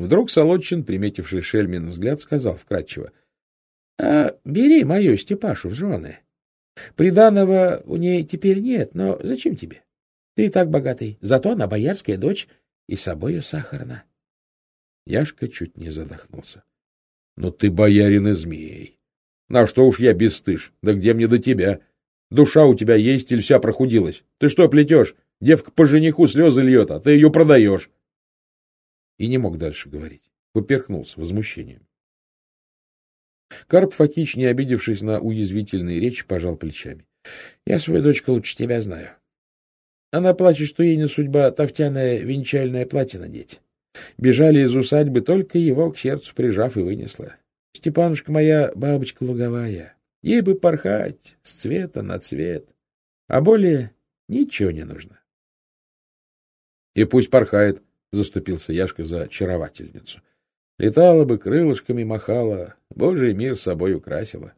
Вдруг Солодчин, приметивший Шельмин взгляд, сказал вкратчиво. — А бери мою Степашу в жены. Приданого у ней теперь нет, но зачем тебе? Ты и так богатый, зато она боярская дочь и собою сахарна. Яшка чуть не задохнулся. — Ну ты боярин и змей. На что уж я бесстыж, да где мне до тебя? Душа у тебя есть или вся прохудилась? Ты что плетешь? Девка по жениху слезы льет, а ты ее продаешь. И не мог дальше говорить. Поперхнулся возмущением. Карп Факич, не обидевшись на уязвительные речи, пожал плечами. — Я свою дочку лучше тебя знаю. Она плачет, что ей не судьба тофтяное венчальное платье надеть. Бежали из усадьбы, только его к сердцу прижав и вынесла. Степанушка моя бабочка луговая. Ей бы порхать с цвета на цвет. А более ничего не нужно. — И пусть порхает, — заступился Яшка за очаровательницу. Летала бы, крылышками махала, божий мир собой украсила.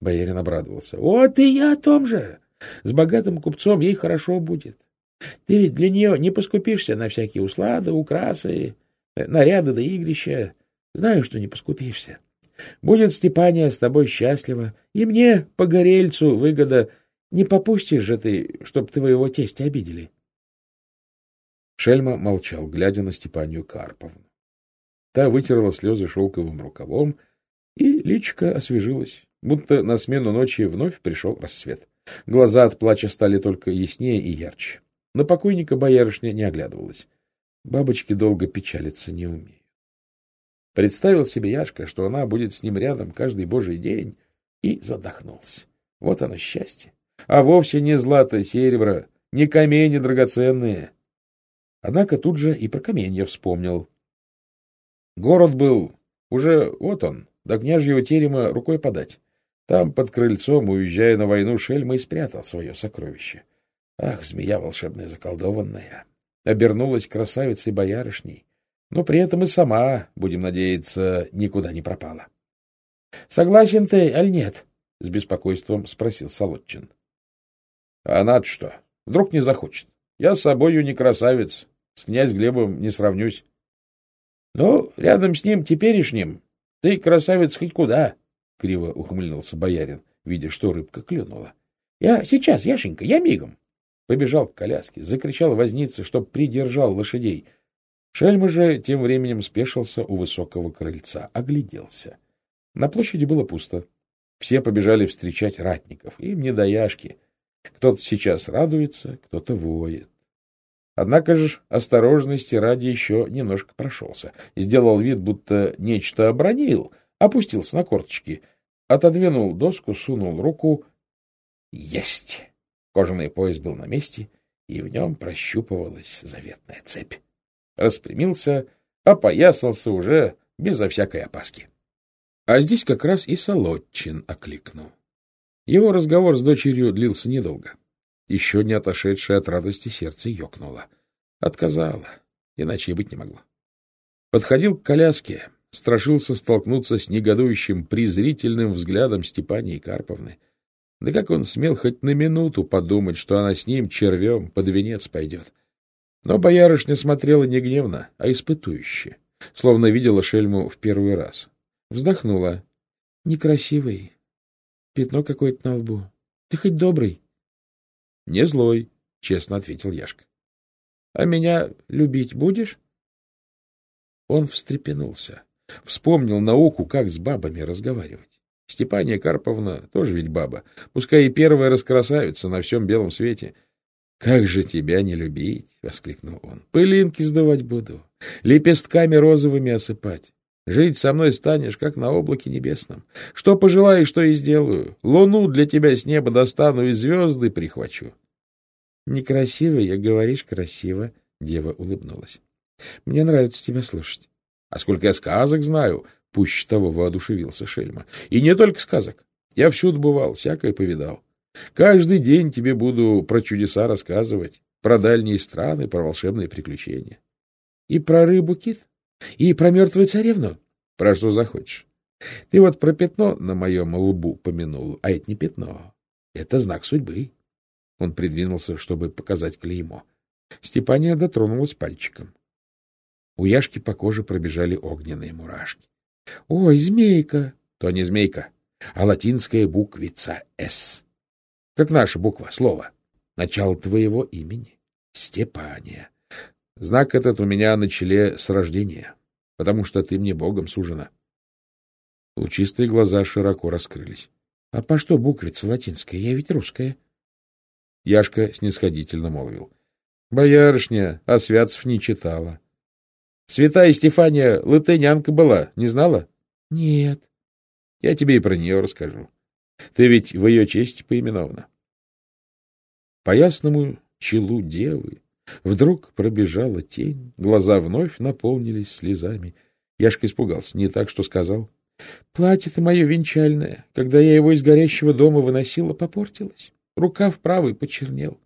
Боярин обрадовался. — Вот и я о том же. С богатым купцом ей хорошо будет. Ты ведь для нее не поскупишься на всякие услады, украсы, наряды да игрища. Знаю, что не поскупишься. Будет Степания с тобой счастлива, и мне, погорельцу, выгода. Не попустишь же ты, чтоб твоего тестя обидели. Шельма молчал, глядя на Степанию Карповну. Та вытерла слезы шелковым рукавом, и личка освежилась, будто на смену ночи вновь пришел рассвет. Глаза от плача стали только яснее и ярче. На покойника боярышня не оглядывалась. Бабочки долго печалиться не умеют. Представил себе Яшка, что она будет с ним рядом каждый божий день, и задохнулся. Вот оно счастье. А вовсе не злато, серебро, не камени драгоценные. Однако тут же и про каменья вспомнил. Город был, уже вот он, до княжьего терема рукой подать. Там под крыльцом, уезжая на войну, Шельма и спрятал свое сокровище. Ах, змея волшебная заколдованная! Обернулась красавицей-боярышней, но при этом и сама, будем надеяться, никуда не пропала. — Согласен ты, аль нет? — с беспокойством спросил Солодчин. — А она что? Вдруг не захочет? Я с собою не красавец, с князь Глебом не сравнюсь. — Ну, рядом с ним теперешним ты красавец хоть куда, — криво ухмыльнулся боярин, видя, что рыбка клюнула. — Я сейчас, Яшенька, я мигом. Побежал к коляске, закричал возница, чтоб придержал лошадей — Шельма же тем временем спешился у высокого крыльца, огляделся. На площади было пусто. Все побежали встречать ратников, им не до яшки. Кто-то сейчас радуется, кто-то воет. Однако же осторожности ради еще немножко прошелся. Сделал вид, будто нечто обронил, опустился на корточки, отодвинул доску, сунул руку. Есть! Кожаный пояс был на месте, и в нем прощупывалась заветная цепь распрямился, опоясался уже безо всякой опаски. А здесь как раз и Солодчин окликнул. Его разговор с дочерью длился недолго. Еще не отошедшее от радости сердце ёкнуло. Отказала, иначе и быть не могло. Подходил к коляске, страшился столкнуться с негодующим презрительным взглядом Степании Карповны. Да как он смел хоть на минуту подумать, что она с ним червем под венец пойдет? Но боярышня смотрела не гневно, а испытующе, словно видела шельму в первый раз. Вздохнула. — Некрасивый. Пятно какое-то на лбу. Ты хоть добрый? — Не злой, — честно ответил Яшка. — А меня любить будешь? Он встрепенулся. Вспомнил науку, как с бабами разговаривать. Степания Карповна тоже ведь баба, пускай и первая раскрасавица на всем белом свете — «Как же тебя не любить!» — воскликнул он. «Пылинки сдувать буду, лепестками розовыми осыпать. Жить со мной станешь, как на облаке небесном. Что пожелаешь, то и сделаю. Луну для тебя с неба достану и звезды прихвачу». «Некрасиво, я говоришь красиво», — дева улыбнулась. «Мне нравится тебя слушать». «А сколько я сказок знаю!» — пуще того воодушевился Шельма. «И не только сказок. Я всюду бывал, всякое повидал. Каждый день тебе буду про чудеса рассказывать, про дальние страны, про волшебные приключения. И про рыбу кит, и про мертвую царевну. Про что захочешь. Ты вот про пятно на моем лбу помянул, а это не пятно. Это знак судьбы. Он придвинулся, чтобы показать клеймо. Степания дотронулась пальчиком. У Яшки по коже пробежали огненные мурашки. — Ой, змейка! — То не змейка, а латинская буквица «С». Как наша буква, слово. Начало твоего имени. Степания. Знак этот у меня на челе с рождения, потому что ты мне богом сужена. Лучистые глаза широко раскрылись. — А по что буквица латинская? Я ведь русская. Яшка снисходительно молвил. — Боярышня, а святцев не читала. Святая Стефания латынянка была, не знала? — Нет. — Я тебе и про нее расскажу. Ты ведь в ее честь поименована. По ясному челу девы вдруг пробежала тень, глаза вновь наполнились слезами. Яшка испугался, не так, что сказал. — Платье-то мое венчальное, когда я его из горящего дома выносила, попортилось. Рукав правый почернел.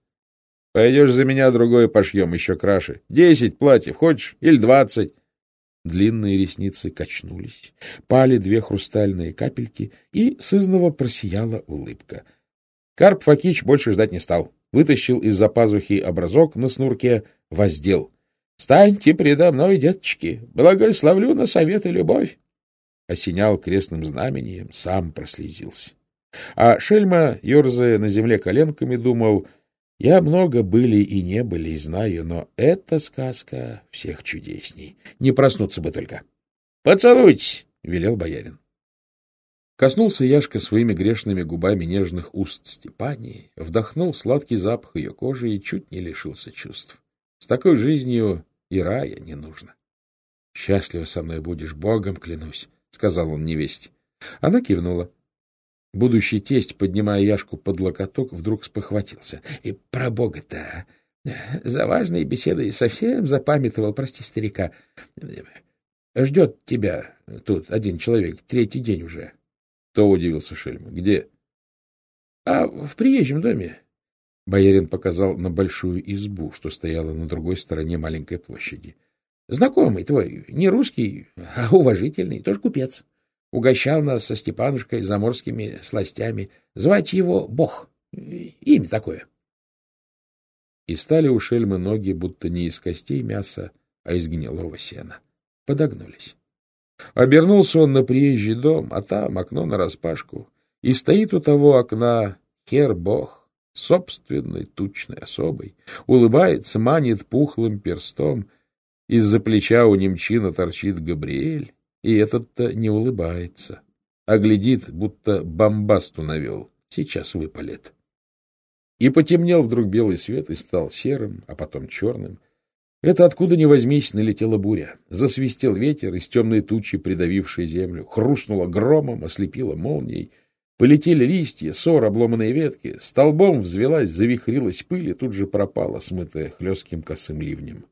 Пойдешь за меня другое пошьем, еще краше. Десять платьев, хочешь? Или двадцать?» Длинные ресницы качнулись, пали две хрустальные капельки, и сызново просияла улыбка. Карп Факич больше ждать не стал. Вытащил из-за пазухи образок на снурке, воздел. — Станьте предо мной, деточки, благословлю на совет и любовь. Осенял крестным знамением, сам прослезился. А Шельма, ерзая на земле коленками, думал — я много были и не были, знаю, но эта сказка всех чудесней. Не проснуться бы только. — Поцелуйтесь! — велел боярин. Коснулся Яшка своими грешными губами нежных уст Степании, вдохнул сладкий запах ее кожи и чуть не лишился чувств. С такой жизнью и рая не нужно. — Счастлива со мной будешь, богом клянусь, — сказал он невесте. Она кивнула. Будущий тесть, поднимая Яшку под локоток, вдруг спохватился. — И про бога-то! За важные беседы совсем запамятовал, прости старика. Ждет тебя тут один человек, третий день уже. Кто удивился Шельма? Где? — А в приезжем доме. Боярин показал на большую избу, что стояла на другой стороне маленькой площади. — Знакомый твой, не русский, а уважительный, тоже купец. Угощал нас со Степанушкой заморскими сластями. Звать его Бог. Имя такое. И стали у шельмы ноги, будто не из костей мяса, а из гнилого сена. Подогнулись. Обернулся он на приезжий дом, а там окно нараспашку. И стоит у того окна хер-бог, собственной тучной особой, улыбается, манит пухлым перстом. Из-за плеча у немчина торчит Габриэль, и этот-то не улыбается, а глядит, будто бомбасту навел. Сейчас выпалит. И потемнел вдруг белый свет и стал серым, а потом черным. Это откуда ни возьмись налетела буря. Засвистел ветер из темной тучи, придавившей землю. Хрустнуло громом, ослепило молнией. Полетели листья, сор, обломанные ветки. Столбом взвелась, завихрилась пыль и тут же пропала, смытая хлестким косым ливнем.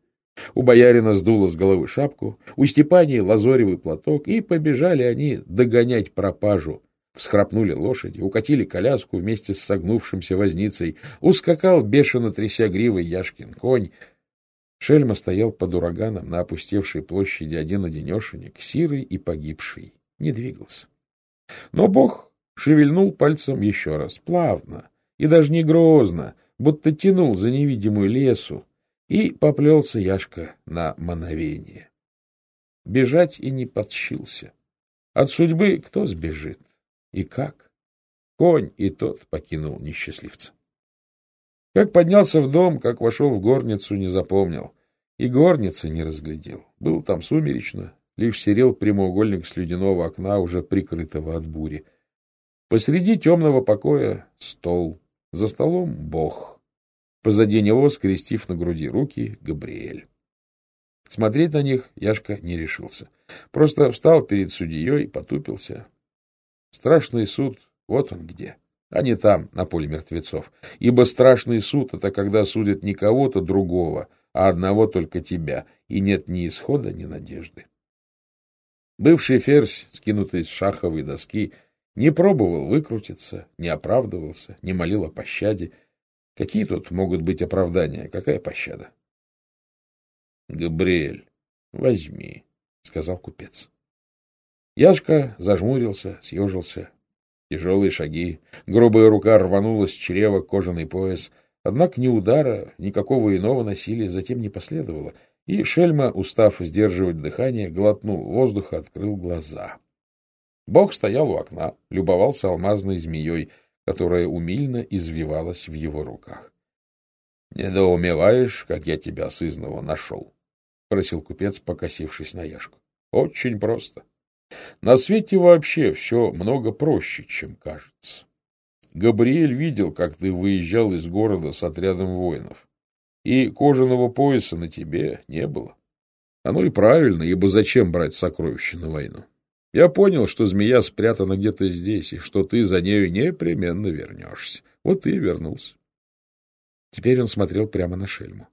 У боярина сдуло с головы шапку, у Степании лазоревый платок, и побежали они догонять пропажу. Всхрапнули лошади, укатили коляску вместе с согнувшимся возницей, ускакал, бешено тряся гривой Яшкин конь. Шельма стоял под ураганом на опустевшей площади один-одинешенек, сирый и погибший, не двигался. Но бог шевельнул пальцем еще раз, плавно и даже не грозно, будто тянул за невидимую лесу, и поплелся Яшка на мановение. Бежать и не подщился. От судьбы кто сбежит? И как? Конь и тот покинул несчастливца. Как поднялся в дом, как вошел в горницу, не запомнил. И горницы не разглядел. Был там сумеречно, лишь серел прямоугольник слюдяного окна, уже прикрытого от бури. Посреди темного покоя стол, за столом бог, Позади него, скрестив на груди руки, Габриэль. Смотреть на них Яшка не решился. Просто встал перед судьей потупился. Страшный суд, вот он где, а не там, на поле мертвецов. Ибо страшный суд — это когда судят не кого-то другого, а одного только тебя, и нет ни исхода, ни надежды. Бывший ферзь, скинутый с шаховой доски, не пробовал выкрутиться, не оправдывался, не молил о пощаде, Какие тут могут быть оправдания? Какая пощада? — Габриэль, возьми, — сказал купец. Яшка зажмурился, съежился. Тяжелые шаги. Грубая рука рванула с чрева кожаный пояс. Однако ни удара, никакого иного насилия затем не последовало. И Шельма, устав сдерживать дыхание, глотнул воздуха, открыл глаза. Бог стоял у окна, любовался алмазной змеей, которая умильно извивалась в его руках. — Недоумеваешь, как я тебя сызного нашел? — просил купец, покосившись на Яшку. — Очень просто. На свете вообще все много проще, чем кажется. Габриэль видел, как ты выезжал из города с отрядом воинов, и кожаного пояса на тебе не было. Оно и правильно, ибо зачем брать сокровища на войну? Я понял, что змея спрятана где-то здесь, и что ты за нею непременно вернешься. Вот и вернулся. Теперь он смотрел прямо на шельму.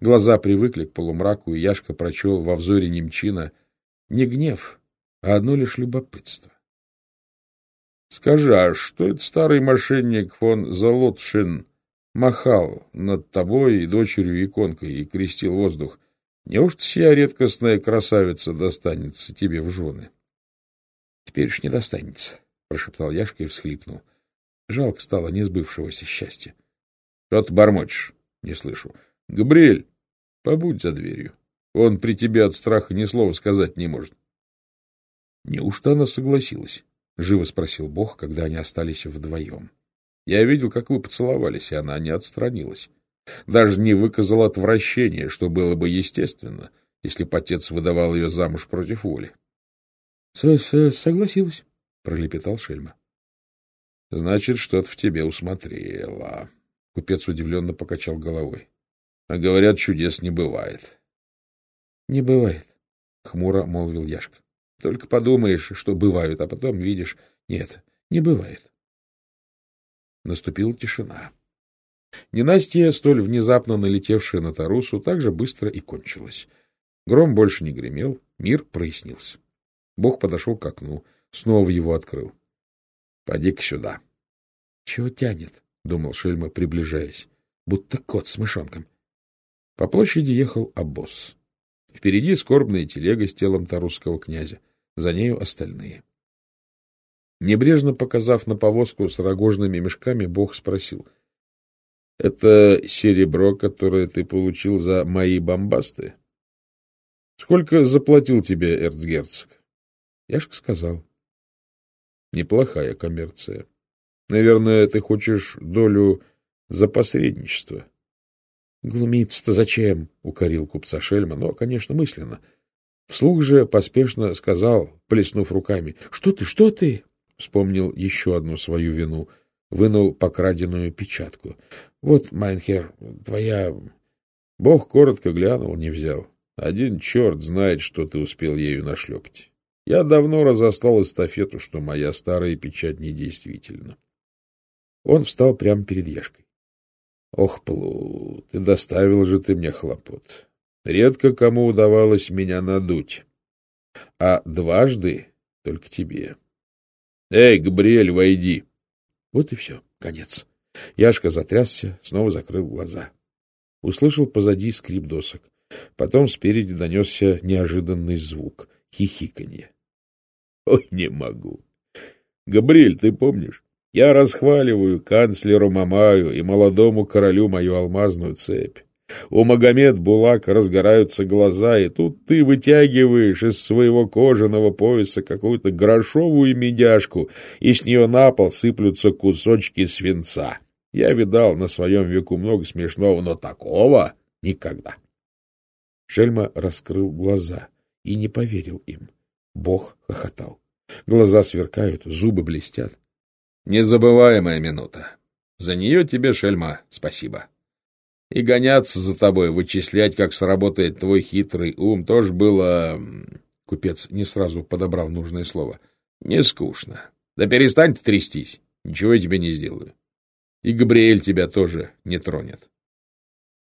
Глаза привыкли к полумраку, и Яшка прочел во взоре немчина не гнев, а одно лишь любопытство. — Скажи, а что это старый мошенник фон Залотшин махал над тобой и дочерью иконкой и крестил воздух? Неужто сия редкостная красавица достанется тебе в жены? — Теперь уж не достанется, — прошептал Яшка и всхлипнул. Жалко стало несбывшегося счастья. — Что ты бормочешь? — Не слышу. — Габриэль, побудь за дверью. Он при тебе от страха ни слова сказать не может. Неужто она согласилась? — живо спросил Бог, когда они остались вдвоем. Я видел, как вы поцеловались, и она не отстранилась. Даже не выказала отвращения, что было бы естественно, если бы отец выдавал ее замуж против воли. — Согласилась, — пролепетал Шельма. — Значит, что-то в тебе усмотрела. Купец удивленно покачал головой. — А говорят, чудес не бывает. — Не бывает, — хмуро молвил Яшка. Только подумаешь, что бывают, а потом видишь, нет, не бывает. Наступила тишина. Ненастье, столь внезапно налетевшая на Тарусу, так же быстро и кончилась. Гром больше не гремел, мир прояснился. Бог подошел к окну, снова его открыл. — Поди-ка сюда. — Чего тянет? — думал Шельма, приближаясь. Будто кот с мышонком. По площади ехал обоз. Впереди скорбная телега с телом тарусского князя, за нею остальные. Небрежно показав на повозку с рогожными мешками, Бог спросил. — Это серебро, которое ты получил за мои бомбасты? — Сколько заплатил тебе эрцгерцог? Яшка сказал. — Неплохая коммерция. Наверное, ты хочешь долю за посредничество. — Глумиться-то зачем? — укорил купца Шельма, но, конечно, мысленно. Вслух же поспешно сказал, всплеснув руками. — Что ты, что ты? Вспомнил еще одну свою вину. Вынул покраденную печатку. — Вот, Майнхер, твоя... Бох коротко глянул, не взял. Один черт знает, что ты успел ею нашлепать. Я давно разослал эстафету, что моя старая печать недействительна. Он встал прямо перед Яшкой. — Ох, Плут, ты доставил же ты мне хлопот. Редко кому удавалось меня надуть. А дважды только тебе. — Эй, Габриэль, войди! Вот и все, конец. Яшка затрясся, снова закрыл глаза. Услышал позади скрип досок. Потом спереди донесся неожиданный звук — хихиканье. — Ой, не могу. Габриэль, ты помнишь? Я расхваливаю канцлеру Мамаю и молодому королю мою алмазную цепь. У Магомед Булака разгораются глаза, и тут ты вытягиваешь из своего кожаного пояса какую-то грошовую медяшку, и с нее на пол сыплются кусочки свинца. Я видал на своем веку много смешного, но такого никогда. Шельма раскрыл глаза и не поверил им. Бог хохотал. Глаза сверкают, зубы блестят. Незабываемая минута. За нее тебе, Шельма, спасибо. И гоняться за тобой, вычислять, как сработает твой хитрый ум, тоже было... Купец не сразу подобрал нужное слово. Не скучно. Да перестань трястись. Ничего я тебе не сделаю. И Габриэль тебя тоже не тронет.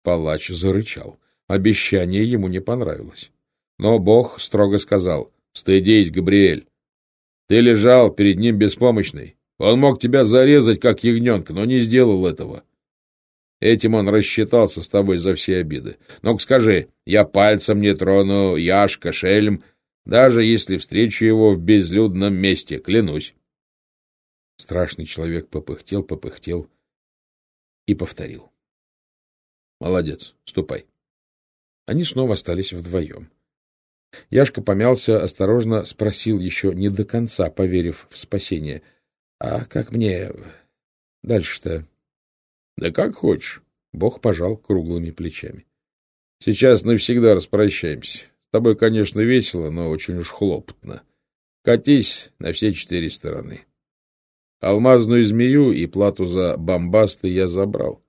Палач зарычал. Обещание ему не понравилось. Но Бог строго сказал, «Стыдись, Габриэль. Ты лежал перед ним беспомощный. Он мог тебя зарезать, как ягненка, но не сделал этого. Этим он рассчитался с тобой за все обиды. Ну-ка скажи, я пальцем не трону Яшка, шельм, даже если встречу его в безлюдном месте, клянусь. Страшный человек попыхтел, попыхтел и повторил. — Молодец, ступай. Они снова остались вдвоем. Яшка помялся, осторожно спросил еще не до конца, поверив в спасение. — А как мне дальше-то? — Да как хочешь. Бог пожал круглыми плечами. — Сейчас навсегда распрощаемся. С тобой, конечно, весело, но очень уж хлопотно. Катись на все четыре стороны. Алмазную змею и плату за бомбасты я забрал.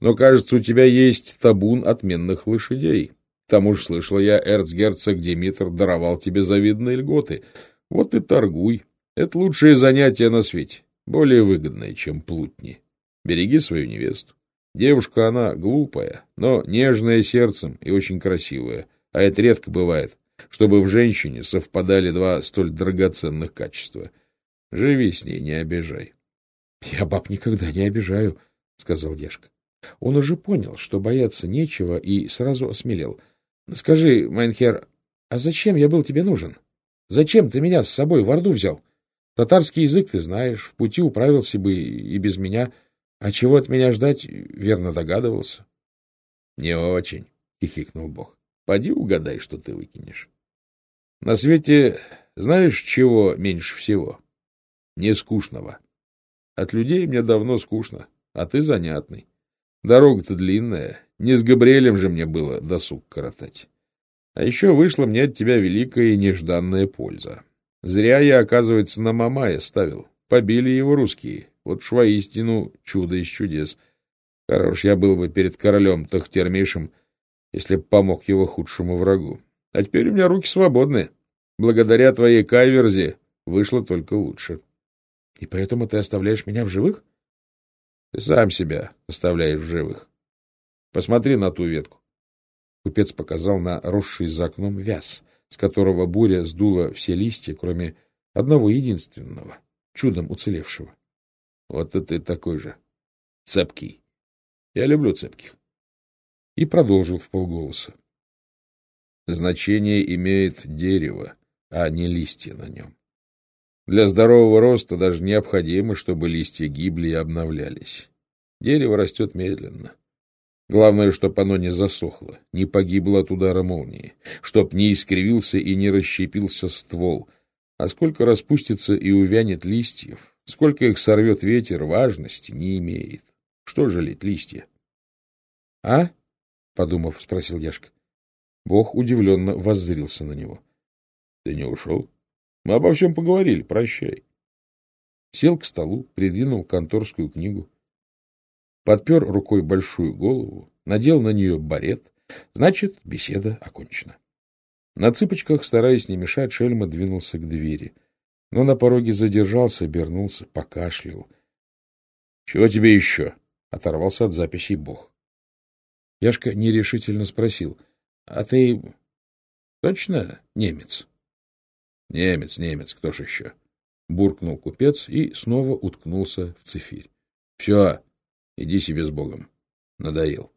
Но, кажется, у тебя есть табун отменных лошадей. К тому же, слышал я, эрцгерцог Димитр даровал тебе завидные льготы. Вот и торгуй. Это лучшее занятие на свете, более выгодное, чем плутни. Береги свою невесту. Девушка она глупая, но нежная сердцем и очень красивая, а это редко бывает, чтобы в женщине совпадали два столь драгоценных качества. Живи с ней, не обижай. — Я баб никогда не обижаю, — сказал Дешка. Он уже понял, что бояться нечего, и сразу осмелел. — Скажи, Майнхер, а зачем я был тебе нужен? Зачем ты меня с собой в Орду взял? Татарский язык ты знаешь, в пути управился бы и без меня. А чего от меня ждать, верно догадывался. — Не очень, — хихикнул Бох. — Поди угадай, что ты выкинешь. На свете знаешь, чего меньше всего? Нескучного. От людей мне давно скучно, а ты занятный. Дорога-то длинная, не с Габриэлем же мне было досуг коротать. А еще вышла мне от тебя великая и нежданная польза. Зря я, оказывается, на Мамая ставил. Побили его русские. Вот ж воистину чудо из чудес. Хорош я был бы перед королем Тахтермишем, если б помог его худшему врагу. А теперь у меня руки свободны. Благодаря твоей кайверзе вышло только лучше. — И поэтому ты оставляешь меня в живых? — ты сам себя оставляешь в живых. Посмотри на ту ветку. Купец показал на росший за окном вяз, с которого буря сдула все листья, кроме одного единственного, чудом уцелевшего. Вот и ты такой же. Цепкий. Я люблю цепких. И продолжил в полголоса. Значение имеет дерево, а не листья на нем. Для здорового роста даже необходимо, чтобы листья гибли и обновлялись. Дерево растет медленно. Главное, чтобы оно не засохло, не погибло от удара молнии, чтоб не искривился и не расщепился ствол. А сколько распустится и увянет листьев, сколько их сорвет ветер, важности не имеет. Что жалеть листья? — А? — подумав, спросил Яшка. Бог удивленно воззрился на него. — Ты не ушел? Мы обо всем поговорили, прощай. Сел к столу, придвинул конторскую книгу, подпер рукой большую голову, надел на нее барет. Значит, беседа окончена. На цыпочках, стараясь не мешать, Шельма двинулся к двери. Но на пороге задержался, обернулся, покашлял. — Чего тебе еще? — оторвался от записей Бог. Яшка нерешительно спросил. — А ты точно немец? — Немец, немец, кто ж еще? — буркнул купец и снова уткнулся в цифирь. — Все, иди себе с Богом. Надоел.